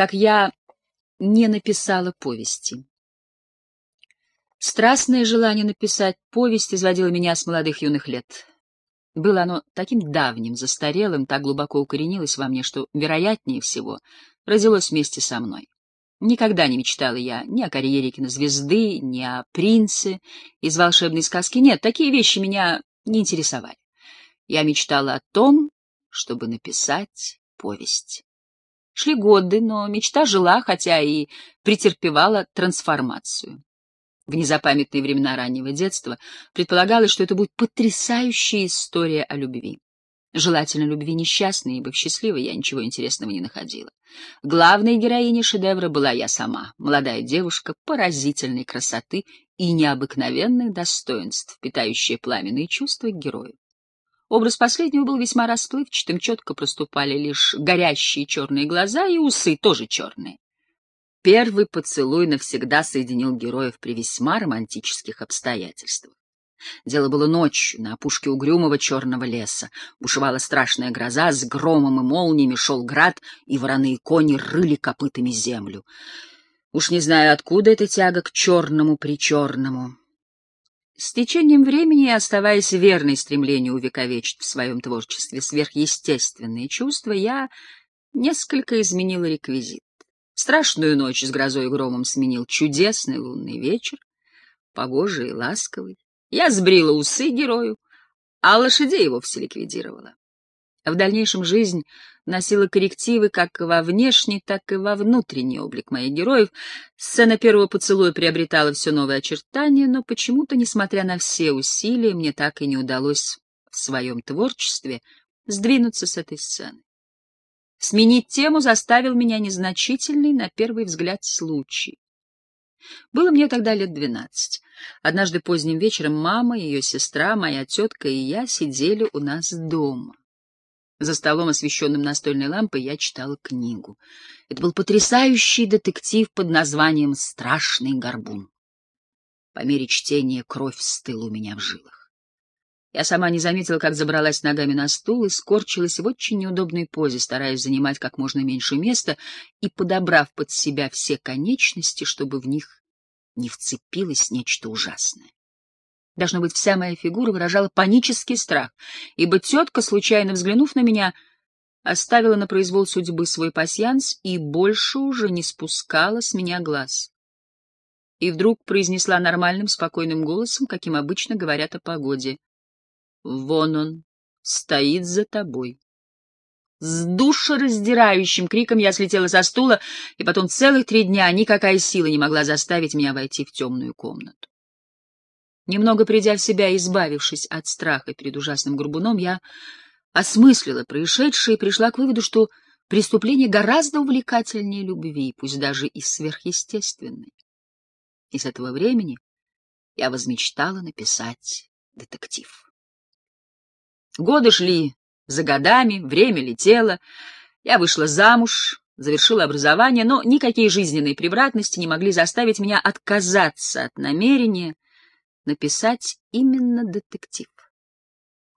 как я не написала повести. Страстное желание написать повесть изводило меня с молодых юных лет. Было оно таким давним, застарелым, так глубоко укоренилось во мне, что, вероятнее всего, родилось вместе со мной. Никогда не мечтала я ни о карьере кинозвезды, ни о принце из волшебной сказки. Нет, такие вещи меня не интересовали. Я мечтала о том, чтобы написать повесть. Шли годы, но мечта жила, хотя и претерпевала трансформацию. В незапамятные времена раннего детства предполагалось, что это будет потрясающая история о любви. Желательно любви несчастной, ибо в счастливой я ничего интересного не находила. Главной героиней шедевра была я сама, молодая девушка поразительной красоты и необыкновенных достоинств, питающая пламенные чувства к герою. Образ последнего был весьма расплывчатым, четко проступали лишь горящие черные глаза и усы тоже черные. Первый поцелуй навсегда соединил героев при весьма романтических обстоятельствах. Дело было ночью, на опушке угрюмого черного леса. Бушевала страшная гроза, с громом и молниями шел град, и вороные кони рыли копытами землю. Уж не знаю, откуда эта тяга к черному-причерному. С течением времени, оставаясь верной стремлению увековечить в своем творчестве сверхъестественные чувства, я несколько изменила реквизит. Страшную ночь с грозой и громом сменил чудесный лунный вечер, погожий и ласковый. Я сбрила усы герою, а лошадей вовсе ликвидировала. В дальнейшем жизнь носила коррективы как во внешний, так и во внутренний облик моих героев. Сцена первого поцелуя приобретала все новые очертания, но почему-то, несмотря на все усилия, мне так и не удалось в своем творчестве сдвинуться с этой сцены. Сменить тему заставил меня незначительный, на первый взгляд, случай. Было мне тогда лет двенадцать. Однажды поздним вечером мама, ее сестра, моя тетка и я сидели у нас дома. За столом, освещенным настольной лампой, я читала книгу. Это был потрясающий детектив под названием «Страшный горбун». По мере чтения кровь стыла у меня в жилах. Я сама не заметила, как забралась ногами на стул и скорчилась в очень неудобной позе, стараясь занимать как можно меньше места и подобрав под себя все конечности, чтобы в них не вцепилось нечто ужасное. Должно быть, вся моя фигура выражала панический страх, ибо тетка, случайно взглянув на меня, оставила на произвол судьбы свой пасьянс и больше уже не спускала с меня глаз. И вдруг произнесла нормальным, спокойным голосом, каким обычно говорят о погоде. «Вон он, стоит за тобой». С душераздирающим криком я слетела со стула, и потом целых три дня никакая сила не могла заставить меня войти в темную комнату. Немного придя в себя и избавившись от страха перед ужасным горбуном, я осмыслила происшедшее и пришла к выводу, что преступление гораздо увлекательнее любви, пусть даже и сверхъестественной. И с этого времени я возмечтала написать детектив. Годы шли за годами, время летело, я вышла замуж, завершила образование, но никакие жизненные превратности не могли заставить меня отказаться от намерения написать именно детектив.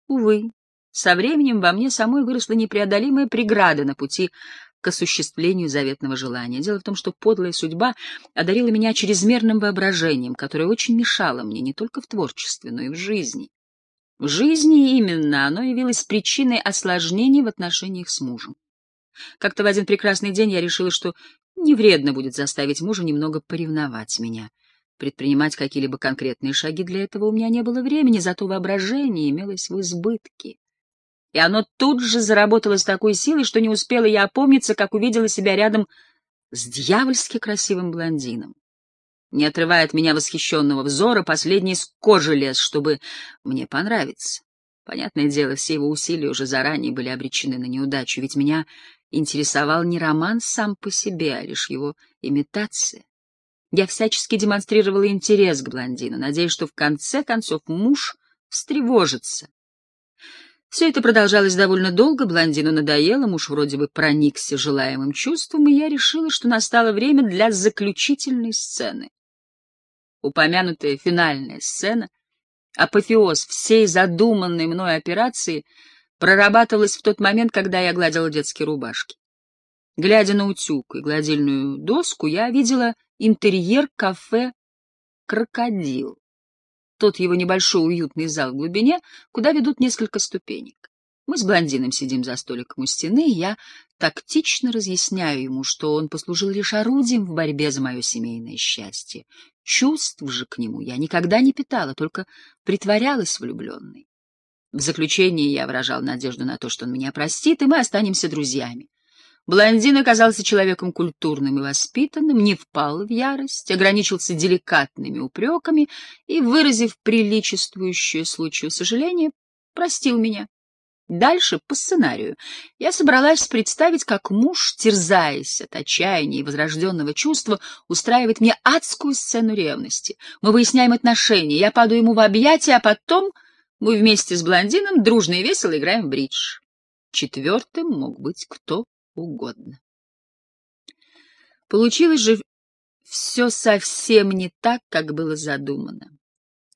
Увы, со временем во мне самой выросла непреодолимая преграда на пути к осуществлению заветного желания. Дело в том, что подлая судьба одарила меня чрезмерным воображением, которое очень мешало мне не только в творчестве, но и в жизни. В жизни именно оно явилось причиной осложнений в отношениях с мужем. Как-то в один прекрасный день я решила, что не вредно будет заставить мужа немного поревновать меня — Предпринимать какие-либо конкретные шаги для этого у меня не было времени, зато воображение имелось в избытке. И оно тут же заработало с такой силой, что не успела я опомниться, как увидела себя рядом с дьявольски красивым блондином. Не отрывая от меня восхищенного взора, последний с кожи лез, чтобы мне понравиться. Понятное дело, все его усилия уже заранее были обречены на неудачу, ведь меня интересовал не роман сам по себе, а лишь его имитация. Я всячески демонстрировала интерес к блондину, надеясь, что в конце концов муж встревожится. Все это продолжалось довольно долго, блондину надоело, муж вроде бы проникся желаемым чувством, и я решила, что настало время для заключительной сцены. Упомянутая финальная сцена, апофеоз всей задуманной мной операции, прорабатывалась в тот момент, когда я гладила детские рубашки. Глядя на утюг и гладильную доску, я видела интерьер кафе «Крокодил». Тот его небольшой уютный зал в глубине, куда ведут несколько ступенек. Мы с блондином сидим за столиком у стены, и я тактично разъясняю ему, что он послужил лишь орудием в борьбе за мое семейное счастье. Чувств же к нему я никогда не питала, только притворялась влюбленной. В заключение я выражал надежду на то, что он меня простит, и мы останемся друзьями. Блондин оказался человеком культурным и воспитанным, не впал в ярость, ограничился деликатными упреками и, выразив приличествующее случаю сожаление, простил меня. Дальше, по сценарию, я собралась представить, как муж, терзаясь от отчаяния и возрожденного чувства, устраивает мне адскую сцену ревности. Мы выясняем отношения, я падаю ему в объятия, а потом мы вместе с блондином дружно и весело играем в бридж. Четвертым мог быть кто угодно. Получилось же все совсем не так, как было задумано.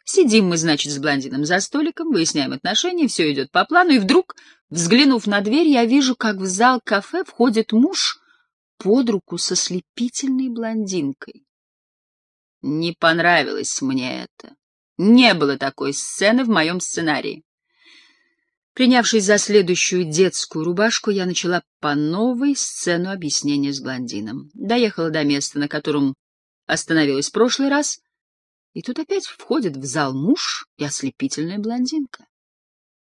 Сидим мы, значит, с блондином за столиком, выясняем отношения, все идет по плану, и вдруг, взглянув на дверь, я вижу, как в зал кафе входит муж под руку со слепительной блондинкой. Не понравилось мне это. Не было такой сцены в моем сценарии. Принявшись за следующую детскую рубашку, я начала по новой сцену объяснения с блондином. Доехала до места, на котором остановилась в прошлый раз, и тут опять входит в зал муж и ослепительная блондинка.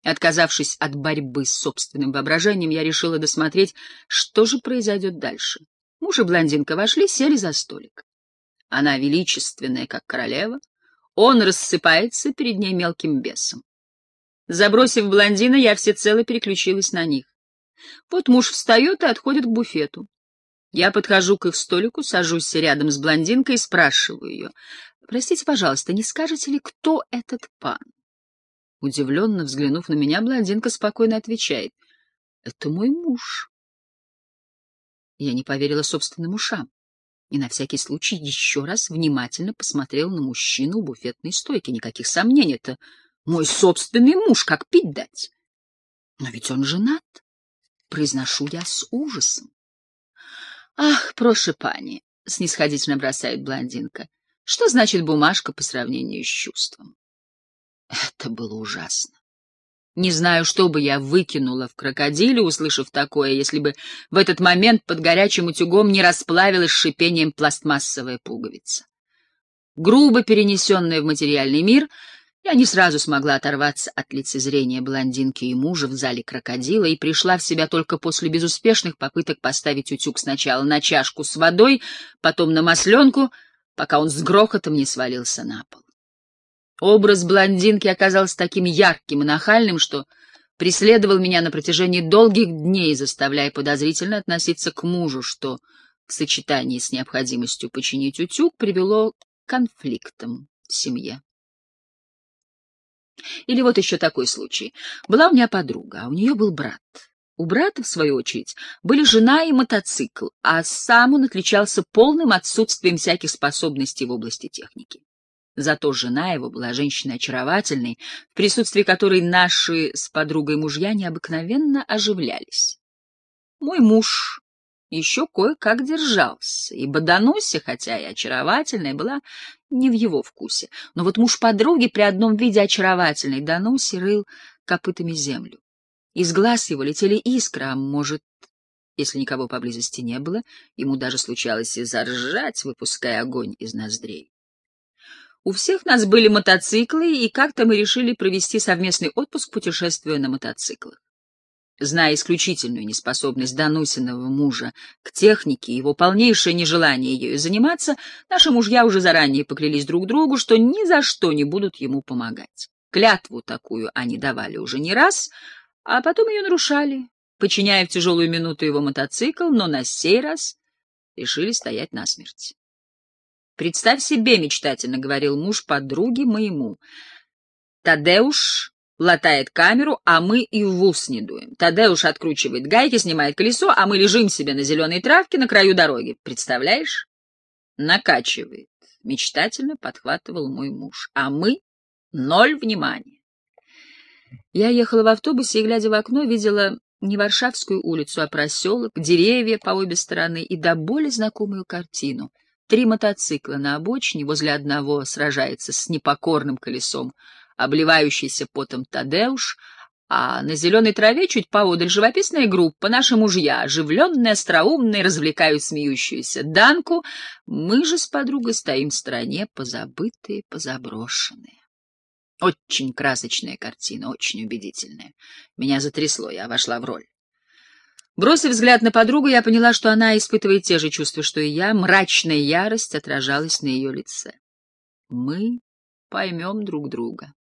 Отказавшись от борьбы с собственным воображением, я решила досмотреть, что же произойдет дальше. Муж и блондинка вошли, сели за столик. Она величественная, как королева, он рассыпается перед ней мелким бесом. Забросив блондина, я всецело переключилась на них. Вот муж встает и отходит к буфету. Я подхожу к их столику, сажусь рядом с блондинкой и спрашиваю ее, Простите, пожалуйста, не скажете ли, кто этот пан? Удивленно взглянув на меня, блондинка спокойно отвечает. — Это мой муж. Я не поверила собственным ушам и на всякий случай еще раз внимательно посмотрел на мужчину у буфетной стойки. Никаких сомнений, это мой собственный муж, как пить дать. Но ведь он женат, произношу я с ужасом. — Ах, прошу пани, — снисходительно бросает блондинка, что значит бумажка по сравнению с чувством? Это было ужасно. Не знаю, что бы я выкинула в крокодиле, услышав такое, если бы в этот момент под горячим утюгом не расплавилась шипением пластмассовая пуговица. Грубо перенесенная в материальный мир, я не сразу смогла оторваться от лицезрения блондинки и мужа в зале крокодила и пришла в себя только после безуспешных попыток поставить утюг сначала на чашку с водой, потом на масленку — пока он с грохотом не свалился на пол. Образ блондинки оказался таким ярким и нахальным, что преследовал меня на протяжении долгих дней, заставляя подозрительно относиться к мужу, что в сочетании с необходимостью починить утюг привело к конфликтам в семье. Или вот еще такой случай. Была у меня подруга, а у нее был брат. У брата, в свою очередь, были жена и мотоцикл, а сам он отличался полным отсутствием всяких способностей в области техники. Зато жена его была женщиной очаровательной, в присутствии которой наши с подругой мужья необыкновенно оживлялись. Мой муж еще кое-как держался, ибо Дануся, хотя и очаровательная, была не в его вкусе. Но вот муж подруги при одном виде очаровательной Дануси рыл копытами землю. Из глаз его летели искры, а может, если никого поблизости не было, ему даже случалось и заржать, выпуская огонь из ноздрей. У всех нас были мотоциклы, и как-то мы решили провести совместный отпуск, путешествуя на мотоциклах. Зная исключительную неспособность Данусиного мужа к технике и его полнейшее нежелание ею заниматься, наши мужья уже заранее поклялись друг другу, что ни за что не будут ему помогать. Клятву такую они давали уже не раз, а потом ее нарушали, подчиняя в тяжелую минуту его мотоцикл, но на сей раз решили стоять насмерть. «Представь себе, — мечтательно говорил муж подруги моему, — Тадеуш латает камеру, а мы и в ус не дуем. Тадеуш откручивает гайки, снимает колесо, а мы лежим себе на зеленой травке на краю дороги. Представляешь? Накачивает. Мечтательно подхватывал мой муж. А мы — ноль внимания. Я ехала в автобусе и, глядя в окно, видела Не Варшавскую улицу, а проселок, деревья по обе стороны и до боли знакомую картину. Три мотоцикла на обочине, возле одного сражается с непокорным колесом, обливающийся потом Тадеуш, а на зеленой траве чуть поодаль живописная группа, наши мужья, оживленные, остроумные, развлекают смеющуюся Данку. Мы же с подругой стоим в стороне, позабытые, позаброшенные. Очень красочная картина, очень убедительная. Меня затрясло, я вошла в роль. Бросив взгляд на подругу, я поняла, что она испытывает те же чувства, что и я. Мрачная ярость отражалась на ее лице. Мы поймем друг друга.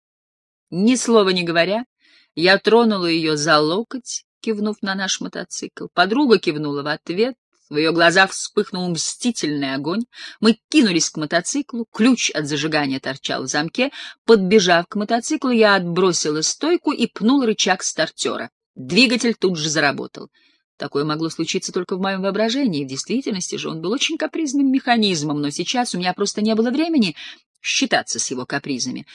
Ни слова не говоря, я тронула ее за локоть, кивнув на наш мотоцикл. Подруга кивнула в ответ. В ее глазах вспыхнул мстительный огонь. Мы кинулись к мотоциклу, ключ от зажигания торчал в замке. Подбежав к мотоциклу, я отбросила стойку и пнул рычаг стартера. Двигатель тут же заработал. Такое могло случиться только в моем воображении. В действительности же он был очень капризным механизмом, но сейчас у меня просто не было времени считаться с его капризами.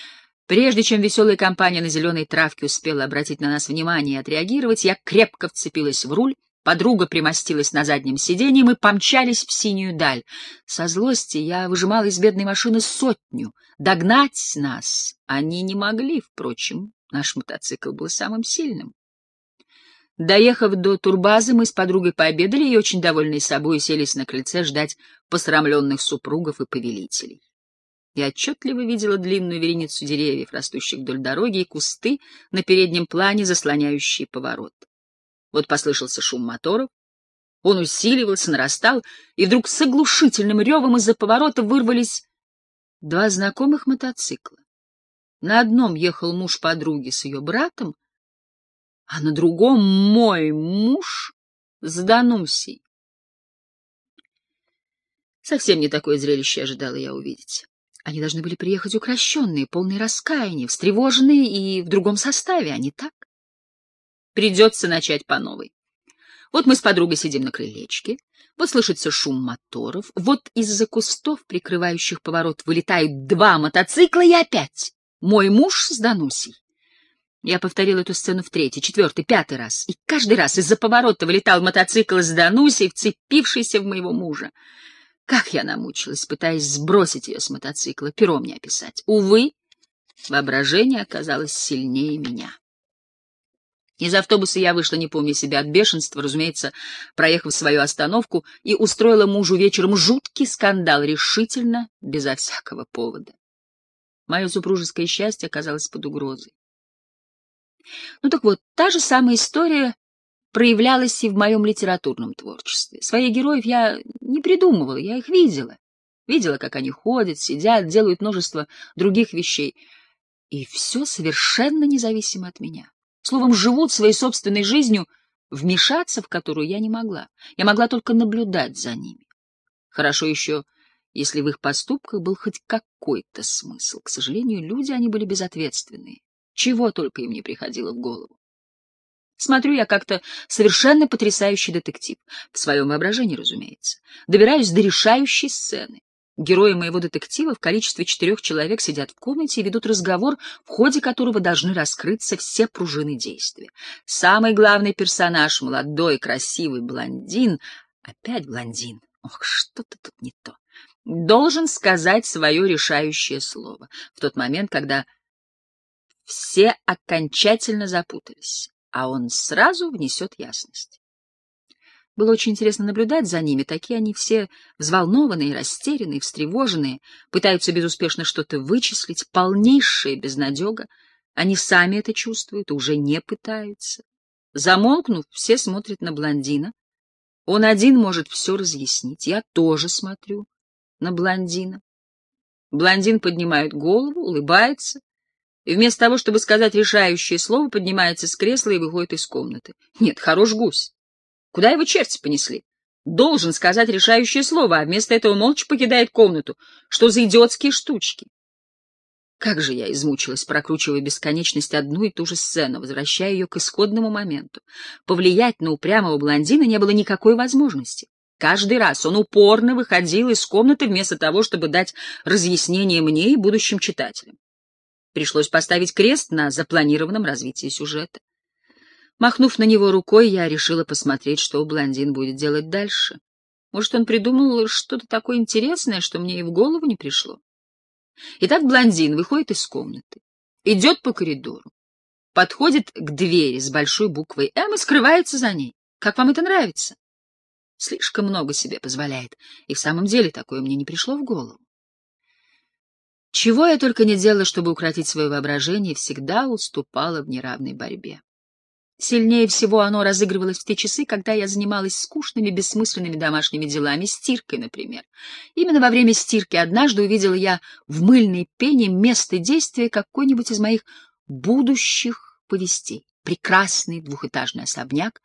Прежде чем веселая компания на зеленой травке успела обратить на нас внимание и отреагировать, я крепко вцепилась в руль, подруга примостилась на заднем сиденье, мы помчались в синюю даль. Со злости я выжимала из бедной машины сотню. Догнать нас они не могли, впрочем, наш мотоцикл был самым сильным. Доехав до турбазы, мы с подругой пообедали и, очень довольные собой, селись на крыльце ждать посрамленных супругов и повелителей. Я отчетливо видела длинную вереницу деревьев, растущих вдоль дороги, и кусты на переднем плане, заслоняющие поворот. Вот послышался шум моторов. Он усиливался, нарастал, и вдруг с оглушительным ревом из-за поворота вырвались два знакомых мотоцикла. На одном ехал муж подруги с ее братом, а на другом мой муж с Данусей. Совсем не такое зрелище ожидала я увидеть. Они должны были приехать укращенные, полные раскаяния, встревоженные и в другом составе, а не так. Придется начать по новой. Вот мы с подругой сидим на крылечке, вот слышится шум моторов, вот из-за кустов, прикрывающих поворот, вылетают два мотоцикла и опять мой муж с Данусей. Я повторил эту сцену в третий, четвертый, пятый раз, и каждый раз из-за поворота вылетал мотоцикл с Данусей, вцепившийся в моего мужа. Как я намучилась, пытаясь сбросить ее с мотоцикла, пером не описать. Увы, воображение оказалось сильнее меня. Из автобуса я вышла, не помня себя от бешенства, разумеется, проехав свою остановку, и устроила мужу вечером жуткий скандал, решительно, безо всякого повода. Мое супружеское счастье оказалось под угрозой. Ну так вот, та же самая история проявлялась и в моем литературном творчестве. Своих героев я не придумывала, я их видела. Видела, как они ходят, сидят, делают множество других вещей. И все совершенно независимо от меня. Словом, живут своей собственной жизнью, вмешаться в которую я не могла. Я могла только наблюдать за ними. Хорошо еще, если в их поступках был хоть какой-то смысл. К сожалению, люди, они были безответственные. Чего только им не приходило в голову. Смотрю я как-то совершенно потрясающий детектив. В своем воображении, разумеется. Добираюсь до решающей сцены. Герои моего детектива в количестве четырех человек сидят в комнате и ведут разговор, в ходе которого должны раскрыться все пружины действия. Самый главный персонаж — молодой, красивый блондин. Опять блондин. Ох, что-то тут не то. Должен сказать свое решающее слово в тот момент, когда все окончательно запутались а он сразу внесет ясность. Было очень интересно наблюдать за ними, такие они все взволнованные, растерянные, встревоженные, пытаются безуспешно что-то вычислить, полнейшая безнадега. Они сами это чувствуют, уже не пытаются. Замолкнув, все смотрят на блондина. Он один может все разъяснить. Я тоже смотрю на блондина. Блондин поднимает голову, улыбается, и вместо того, чтобы сказать решающее слово, поднимается с кресла и выходит из комнаты. Нет, хорош гусь. Куда его черти понесли? Должен сказать решающее слово, а вместо этого молча покидает комнату. Что за идиотские штучки? Как же я измучилась, прокручивая бесконечность одну и ту же сцену, возвращая ее к исходному моменту. Повлиять на упрямого блондина не было никакой возможности. Каждый раз он упорно выходил из комнаты вместо того, чтобы дать разъяснение мне и будущим читателям. Пришлось поставить крест на запланированном развитии сюжета. Махнув на него рукой, я решила посмотреть, что блондин будет делать дальше. Может, он придумал что-то такое интересное, что мне и в голову не пришло. Итак, блондин выходит из комнаты, идет по коридору, подходит к двери с большой буквой «М» и скрывается за ней. Как вам это нравится? Слишком много себе позволяет, и в самом деле такое мне не пришло в голову. Чего я только не делала, чтобы укротить свое воображение, всегда уступала в неравной борьбе. Сильнее всего оно разыгрывалось в те часы, когда я занималась скучными, бессмысленными домашними делами, стиркой, например. Именно во время стирки однажды увидела я в мыльной пене место действия какой-нибудь из моих будущих повестей. Прекрасный двухэтажный особняк,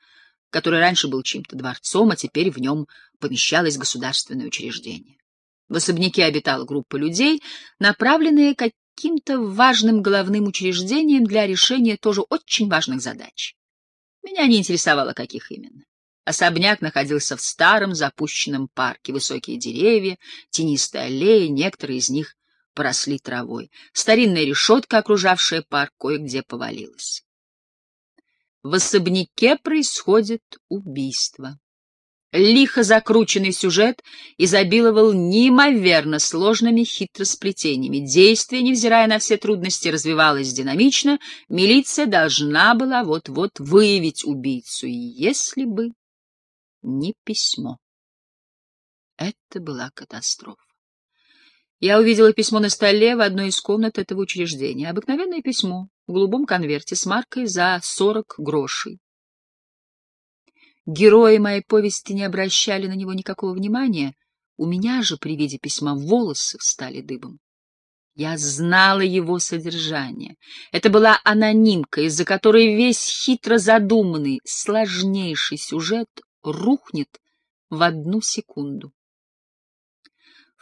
который раньше был чьим-то дворцом, а теперь в нем помещалось государственное учреждение. В особняке обитала группа людей, направленная каким-то важным головным учреждением для решения тоже очень важных задач. Меня не интересовало, каких именно. Особняк находился в старом запущенном парке. Высокие деревья, тенистые аллеи, некоторые из них поросли травой. Старинная решетка, окружавшая парк, кое-где повалилась. В особняке происходит убийство. Лихо закрученный сюжет изобиловал неимоверно сложными хитросплетениями. Действие, невзирая на все трудности, развивалось динамично. Милиция должна была вот-вот выявить убийцу, если бы не письмо. Это была катастрофа. Я увидела письмо на столе в одной из комнат этого учреждения. Обыкновенное письмо в голубом конверте с маркой за сорок грошей. Герои моей повести не обращали на него никакого внимания. У меня же при виде письма волосы встали дыбом. Я знала его содержание. Это была анонимка, из-за которой весь хитро задуманный, сложнейший сюжет рухнет в одну секунду.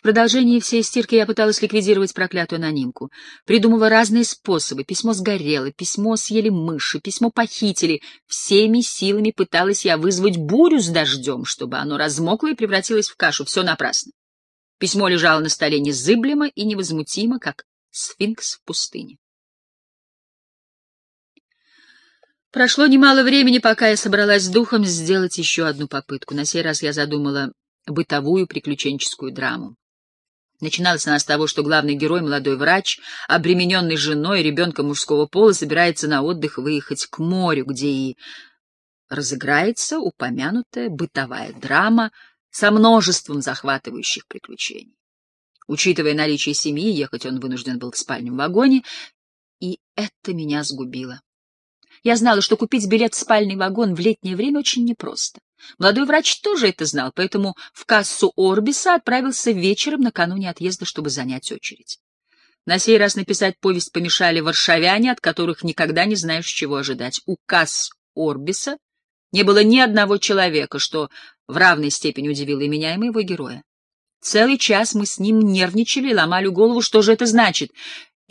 В продолжении всей стирки я пыталась ликвидировать проклятую анонимку. Придумывала разные способы. Письмо сгорело, письмо съели мыши, письмо похитили. Всеми силами пыталась я вызвать бурю с дождем, чтобы оно размокло и превратилось в кашу. Все напрасно. Письмо лежало на столе незыблемо и невозмутимо, как сфинкс в пустыне. Прошло немало времени, пока я собралась с духом сделать еще одну попытку. На сей раз я задумала бытовую приключенческую драму. Начиналась она с того, что главный герой, молодой врач, обремененный женой и ребенком мужского пола, собирается на отдых выехать к морю, где и разыграется упомянутая бытовая драма со множеством захватывающих приключений. Учитывая наличие семьи, ехать он вынужден был в спальном вагоне, и это меня сгубило. Я знала, что купить билет в спальный вагон в летнее время очень непросто. Молодой врач тоже это знал, поэтому в кассу Орбиса отправился вечером накануне отъезда, чтобы занять очередь. На сей раз написать повесть помешали варшавяне, от которых никогда не знаешь, чего ожидать. У касс Орбиса не было ни одного человека, что в равной степени удивило и меня, и моего героя. Целый час мы с ним нервничали, ломали голову, что же это значит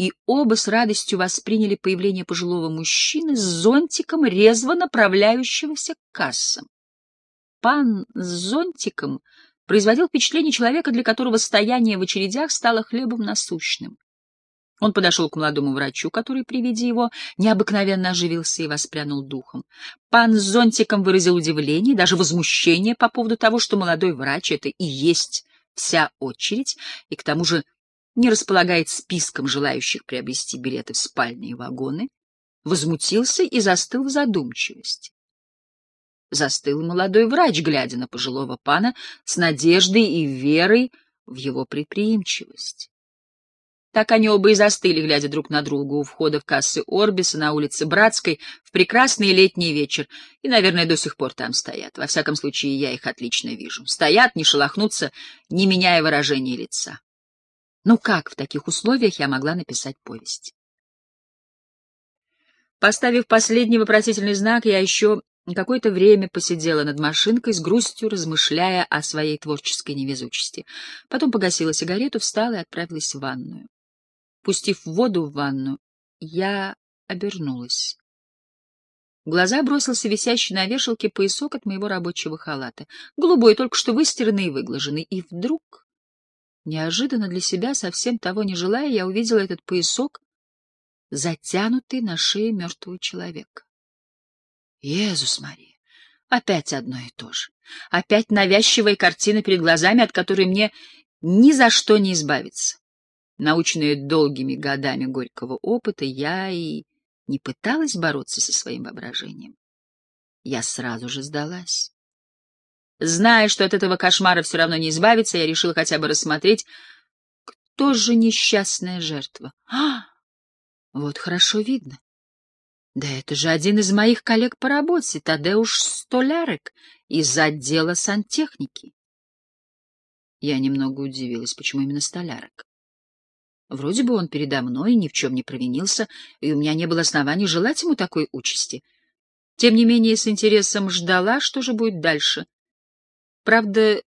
и оба с радостью восприняли появление пожилого мужчины с зонтиком, резво направляющегося к кассам. Пан с зонтиком производил впечатление человека, для которого стояние в очередях стало хлебом насущным. Он подошел к молодому врачу, который при виде его необыкновенно оживился и воспрянул духом. Пан с зонтиком выразил удивление, даже возмущение по поводу того, что молодой врач — это и есть вся очередь, и к тому же не располагает списком желающих приобрести билеты в спальные вагоны, возмутился и застыл в задумчивости. Застыл молодой врач, глядя на пожилого пана с надеждой и верой в его предприимчивость. Так они оба и застыли, глядя друг на друга у входа в кассы Орбиса на улице Братской в прекрасный летний вечер, и, наверное, до сих пор там стоят. Во всяком случае, я их отлично вижу. Стоят, не шелохнутся, не меняя выражения лица. Ну как в таких условиях я могла написать повесть? Поставив последний вопросительный знак, я еще какое-то время посидела над машинкой с грустью, размышляя о своей творческой невезучести. Потом погасила сигарету, встала и отправилась в ванную. Пустив воду в ванну, я обернулась. В глаза бросился висящий на вешалке поясок от моего рабочего халата. Голубой, только что выстиранный и выглаженный. И вдруг Неожиданно для себя, совсем того не желая, я увидела этот поясок, затянутый на шее мертвого человека. Иисус Мария, опять одно и то же. Опять навязчивая картина перед глазами, от которой мне ни за что не избавиться. Наученная долгими годами горького опыта, я и не пыталась бороться со своим воображением. Я сразу же сдалась. Зная, что от этого кошмара все равно не избавиться, я решила хотя бы рассмотреть, кто же несчастная жертва. А, вот хорошо видно. Да это же один из моих коллег по работе, Тадеуш Столярек, из отдела сантехники. Я немного удивилась, почему именно Столярек. Вроде бы он передо мной ни в чем не провинился, и у меня не было оснований желать ему такой участи. Тем не менее, с интересом ждала, что же будет дальше. Правда,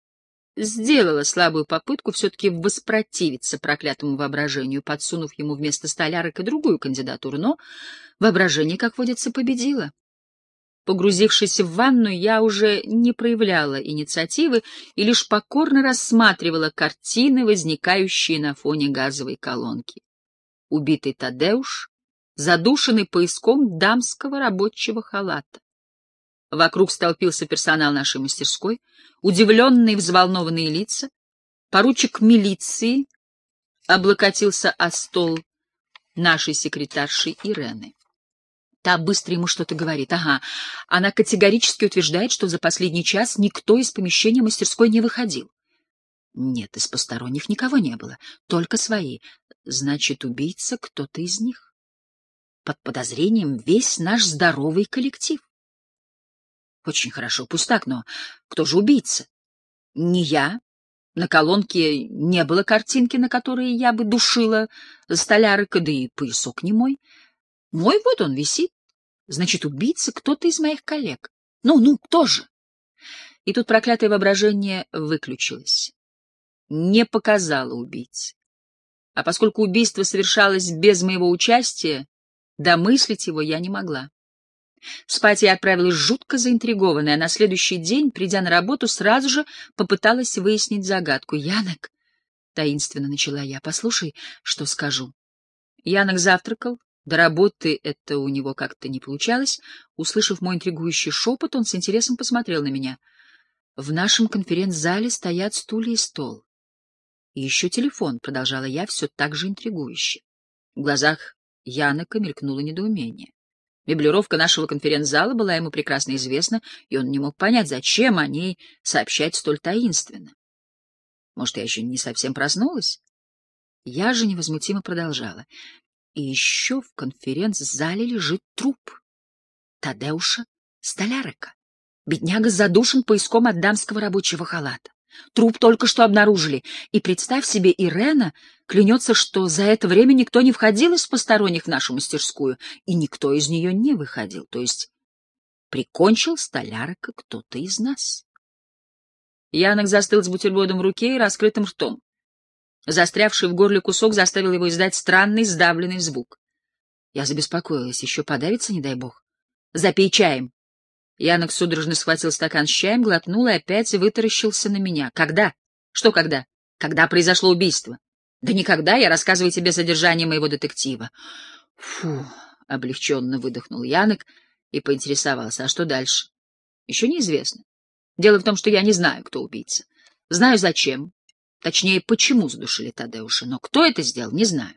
сделала слабую попытку все-таки воспротивиться проклятому воображению, подсунув ему вместо столярок и другую кандидатуру, но воображение, как водится, победило. Погрузившись в ванну, я уже не проявляла инициативы и лишь покорно рассматривала картины, возникающие на фоне газовой колонки. Убитый Тадеуш, задушенный поиском дамского рабочего халата. Вокруг столпился персонал нашей мастерской, удивленные взволнованные лица. Поручик милиции облокотился о стол нашей секретарши Ирены. Та быстро ему что-то говорит. Ага, она категорически утверждает, что за последний час никто из помещения мастерской не выходил. Нет, из посторонних никого не было, только свои. Значит, убийца кто-то из них. Под подозрением весь наш здоровый коллектив. Очень хорошо, пусть так, но кто же убийца? Не я. На колонке не было картинки, на которой я бы душила столярыка, да и поясок не мой. Мой вот он висит. Значит, убийца кто-то из моих коллег. Ну, ну, кто же? И тут проклятое воображение выключилось. Не показало убийцы. А поскольку убийство совершалось без моего участия, домыслить его я не могла. Спать я отправилась жутко заинтригованная, а на следующий день, придя на работу, сразу же попыталась выяснить загадку. «Янок!» — таинственно начала я. «Послушай, что скажу». Янок завтракал. До работы это у него как-то не получалось. Услышав мой интригующий шепот, он с интересом посмотрел на меня. «В нашем конференц-зале стоят стулья и стол. Еще телефон», — продолжала я все так же интригующе. В глазах Янока мелькнуло недоумение. Меблировка нашего конференц-зала была ему прекрасно известна, и он не мог понять, зачем о ней сообщать столь таинственно. Может, я еще не совсем проснулась? Я же невозмутимо продолжала. И еще в конференц-зале лежит труп. Тадеуша Столярика. Бедняга задушен поиском от дамского рабочего халата. Труп только что обнаружили, и, представь себе, Ирена клянется, что за это время никто не входил из посторонних в нашу мастерскую, и никто из нее не выходил, то есть прикончил столярка кто-то из нас. Янок застыл с бутербродом в руке и раскрытым ртом. Застрявший в горле кусок заставил его издать странный сдавленный звук. Я забеспокоилась, еще подавится, не дай бог. «Запей чаем», Янок судорожно схватил стакан с чаем, глотнул и опять вытаращился на меня. Когда? Что когда? Когда произошло убийство? Да никогда, я рассказываю тебе содержание моего детектива. Фу, облегченно выдохнул Янок и поинтересовался, а что дальше? Еще неизвестно. Дело в том, что я не знаю, кто убийца. Знаю, зачем. Точнее, почему задушили Тадеуша, но кто это сделал, не знаю.